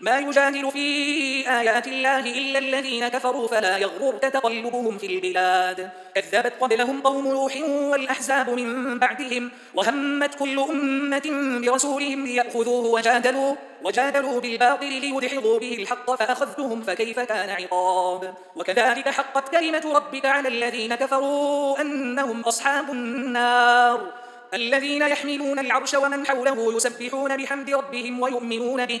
ما يجادل في آيات الله إلا الذين كفروا فلا يغررك تقلبهم في البلاد. كذبت قبلهم قوم نوح والأحزاب من بعدهم وهمت كل أمة برسولهم ليأخذوه وجادلوا, وجادلوا بالباطل ليدحضوا به الحق فأخذتهم فكيف كان عقاب. وكذلك حقت كلمة ربك على الذين كفروا أنهم أصحاب النار. الذين يحملون العرش ومن حوله يسبحون بحمد ربهم ويؤمنون به.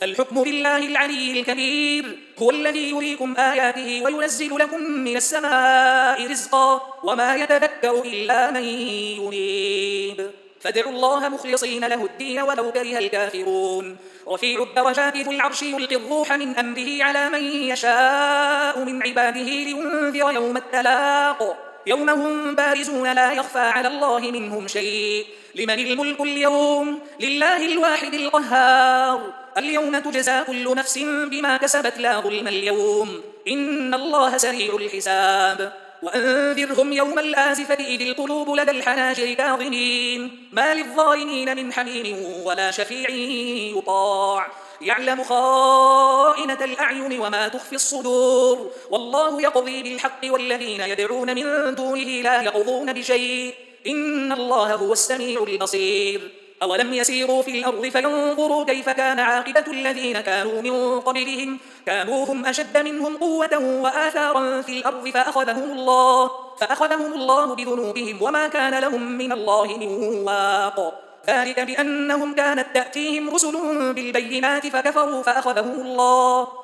فالحكم لله العلي الكبير. هو الذي يريكم آياته وينزل لكم من السماء رزقا وما يتذكر إلا من ينيب فادعوا الله مخلصين له الدين ولو كره الكافرون. رفيع الدرجات ذو العرش يلقي الروح من أمره على من يشاء من عباده لينذر يوم التلاق. يوم هم بارزون لا يخفى على الله منهم شيء. لمن الملك اليوم؟ لله الواحد القهار. اليوم تجزى كل نفس بما كسبت لا ظلم اليوم. إن الله سريع الحساب. وأنذرهم يوم الآزفة إذ القلوب لدى الحناجر كاظمين. ما للظالمين من حميم ولا شفيع يطاع. يعلم خائنة الأعين وما تخفي الصدور. والله يقضي بالحق والذين يدعون من دونه لا يقضون بشيء. إن الله هو السميع البصير. أولم يسيروا في الأرض فينظروا كيف كان عاقبة الذين كانوا من قبلهم؟ كانوا هم أشد منهم قوة وآثارا في الأرض فأخذهم الله, فأخذهم الله بذنوبهم وما كان لهم من الله من واق. ذلك بأنهم كانت تأتيهم رسل بالبينات فكفروا فأخذهم الله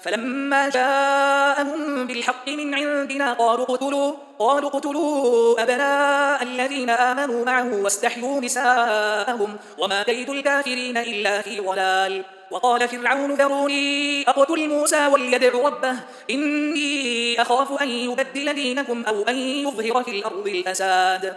فلما جاءهم بالحق من عندنا قالوا قتلوا قالوا قتلوا أبناء الذين آمنوا معه واستحيوا نساءهم وما كيد الكافرين إلا في ضلال. وقال فرعون ذروني أقتل موسى وليدع ربه إني أخاف أن يبدل دينكم أو أن يظهر في الأرض الفساد.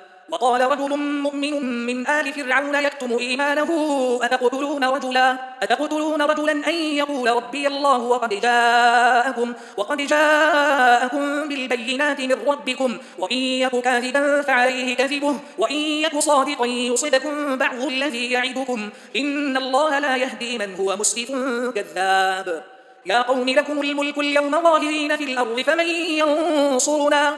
وقال رجل مؤمن من آل فرعون يكتم إيمانه أتقتلون رجلا, أتقتلون رجلا أن يقول ربي الله وقد جاءكم, وقد جاءكم بالبينات من ربكم وإن يك كاذبا فعليه كذبه وإن يك صادقا يصدكم بعض الذي يعدكم. إن الله لا يهدي من هو مسرف كذاب. يا قوم لكم الملك اليوم ظاهرين في الأرض فمن ينصرنا,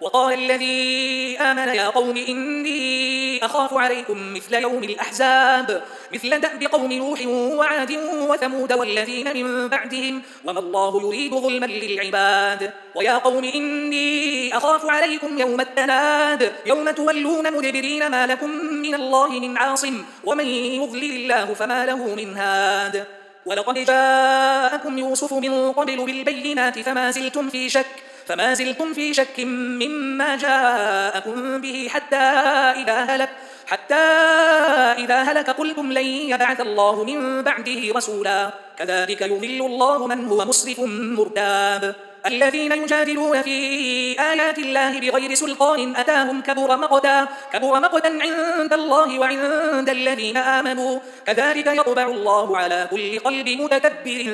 وقال الذي آمن يا قوم إني أخاف عليكم مثل يوم الأحزاب مثل دأب قوم نوح وعاد وثمود والذين من بعدهم وما الله يريد ظلما للعباد. ويا قوم إني أخاف عليكم يوم التناد يوم تولون مدبرين ما لكم من الله من عاصم ومن يضلل الله فما له من هاد. ولقد جاءكم يوسف من قبل بالبينات فما زلتم في شك فما زلتم في شك مما جاءكم به حتى إذا هلك حتى إذا هلك. قلتم لن يبعث الله من بعده رسولا. كذلك يضل الله من هو مسرف مرتاب. الذين يجادلون في آيات الله بغير سلطان أتاهم كبر مقتا. كبر مقتا عند الله وعند الذين آمنوا. كذلك يطبع الله على كل قلب متكبر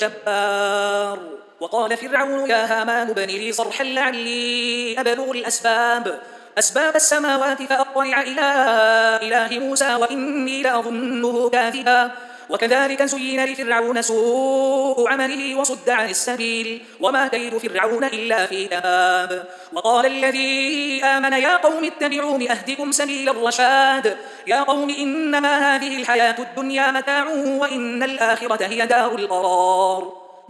جبار. وقال فرعون يا هامان ابن لي صرحا لعلي أبلغ الأسباب. أسباب السماوات فأطلع إلى إله موسى وإني لأظنه كاذبا. وكذلك زين لفرعون سوء عمله وصد عن السبيل. وما كيد فرعون إلا في تباب وقال الذي آمن يا قوم اتبعون أهدكم سبيل الرشاد. يا قوم إنما هذه الحياة الدنيا متاع وإن الآخرة هي دار القرار.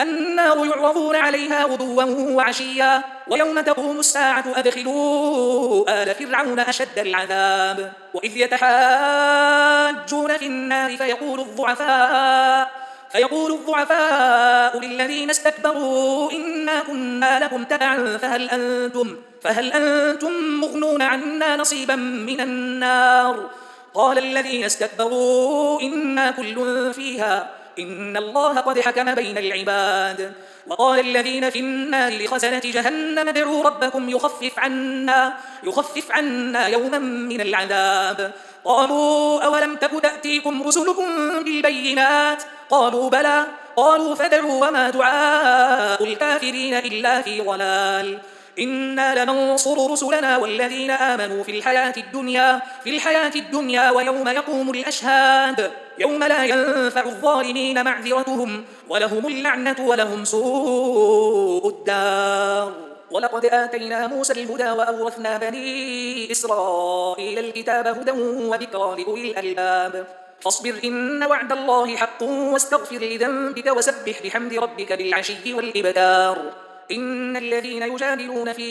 النار يعرضون عليها غدوا وعشيا ويوم تقوم الساعة أدخلوا آل فرعون أشد العذاب. وإذ يتحاجون في النار فيقول الضعفاء فيقول الضعفاء للذين استكبروا إنا كنا لكم تبعا فهل أنتم, فهل أنتم مغنون عنا نصيبا من النار؟ قال الذين استكبروا إنا كل فيها إن الله قد حكم بين العباد. وقال الذين في النار لخزنة جهنم ادعوا ربكم يخفف عنا, يخفف عنا يوما من العذاب. قالوا أولم تك تأتيكم رسلكم بالبينات؟ قالوا بلى. قالوا فدعوا وما دعاء الكافرين إلا في ضلال. إنا لننصر رسلنا والذين آمنوا في الحياة الدنيا في الحياة الدنيا ويوم يقوم الأشهاد. يوم لا ينفع الظالمين معذرتهم ولهم اللعنة ولهم سوء الدار. ولقد آتينا موسى الهدى وأورثنا بني إسرائيل الكتاب هدى وذكرى لأولي الألباب. فاصبر إن وعد الله حق واستغفر لذنبك وسبح بحمد ربك بالعشي والإبدار إن الذين يجادلون في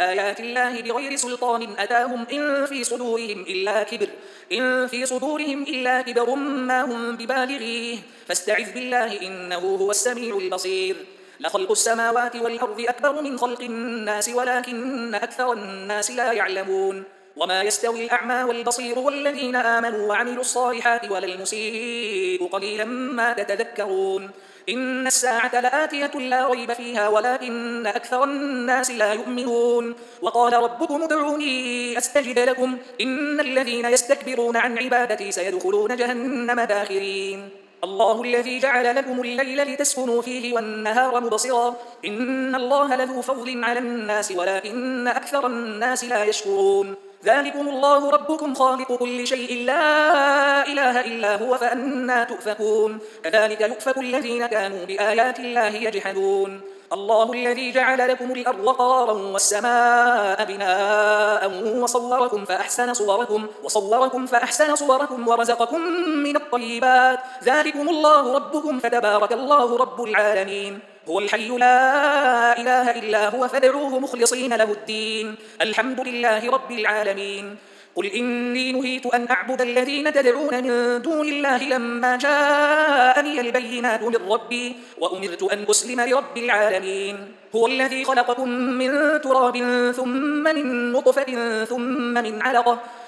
آيات الله بغير سلطان أتاهم إن في صدورهم إلا كبر إن في صدورهم إلا كبر ما هم ببالغيه. فاستعذ بالله إنه هو السميع البصير. لخلق السماوات والأرض أكبر من خلق الناس ولكن أكثر الناس لا يعلمون. وما يستوي الأعمى والبصير والذين آمنوا وعملوا الصالحات ولا المسيء قليلا ما تتذكرون. إن الساعة لآتية لا ريب فيها ولكن أكثر الناس لا يؤمنون. وقال ربكم ادعوني أستجب لكم. إن الذين يستكبرون عن عبادتي سيدخلون جهنم داخرين. الله الذي جعل لكم الليل لتسكنوا فيه والنهار مبصرا. إن الله لذو فضل على الناس ولكن أكثر الناس لا يشكرون. ذلكم الله ربكم خالق كل شيء لا إله إلا هو فأنا تؤفكون. كذلك يؤفك الذين كانوا بآيات الله يجحدون. الله الذي جعل لكم الأرض قرارا والسماء بناء وصوركم فأحسن صوركم وصوركم فأحسن صوركم ورزقكم من الطيبات. ذلكم الله ربكم فتبارك الله رب العالمين. هو الحي لا إله إلا هو فادعوه مخلصين له الدين. الحمد لله رب العالمين. قل إني نهيت أن أعبد الذين تدعون من دون الله لما جاءني البينات من ربي وأمرت أن أسلم لرب العالمين. هو الذي خلقكم من تراب ثم من نطفة ثم من علقة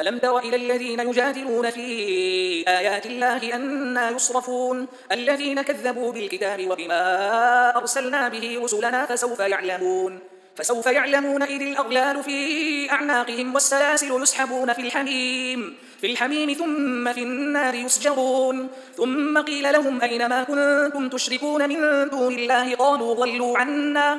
ألم تر إلى الذين يجادلون في آيات الله أنا يصرفون؟ الذين كذبوا بالكتاب وبما أرسلنا به رسلنا فسوف يعلمون. فسوف يعلمون إذ الأغلال في أعناقهم والسلاسل يسحبون في الحميم. في الحميم ثم في النار يسجرون. ثم قيل لهم أين ما كنتم تشركون من دون الله؟ قالوا ضلوا عنا.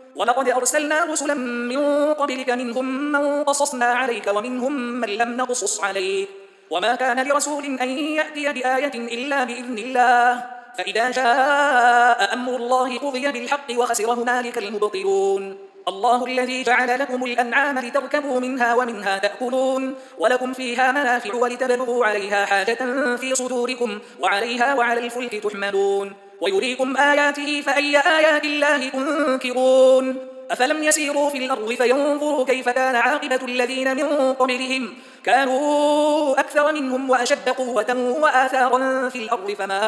ولقد أرسلنا رسلا من قبلك منهم من قصصنا عليك ومنهم من لم نقصص عليك. وما كان لرسول أن يأتي بآية إلا بإذن الله. فإذا جاء أمر الله قضي بالحق وخسر هنالك المبطلون. الله الذي جعل لكم الأنعام لتركبوا منها ومنها تأكلون. ولكم فيها منافع ولتبلغوا عليها حاجة في صدوركم وعليها وعلى الفلك تحملون. ويريكم آياته فأي آيات الله تنكرون؟ أفلم يسيروا في الأرض فينظروا كيف كان عاقبة الذين من قبلهم؟ كانوا أكثر منهم وأشد قوة وآثارا في الأرض فما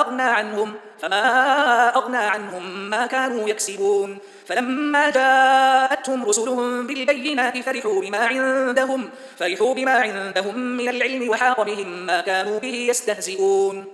أغنى عنهم فما أغنى عنهم ما كانوا يكسبون. فلما جاءتهم رسلهم بالبينات فرحوا بما عندهم فرحوا بما عندهم من العلم وحاق بهم ما كانوا به يستهزئون.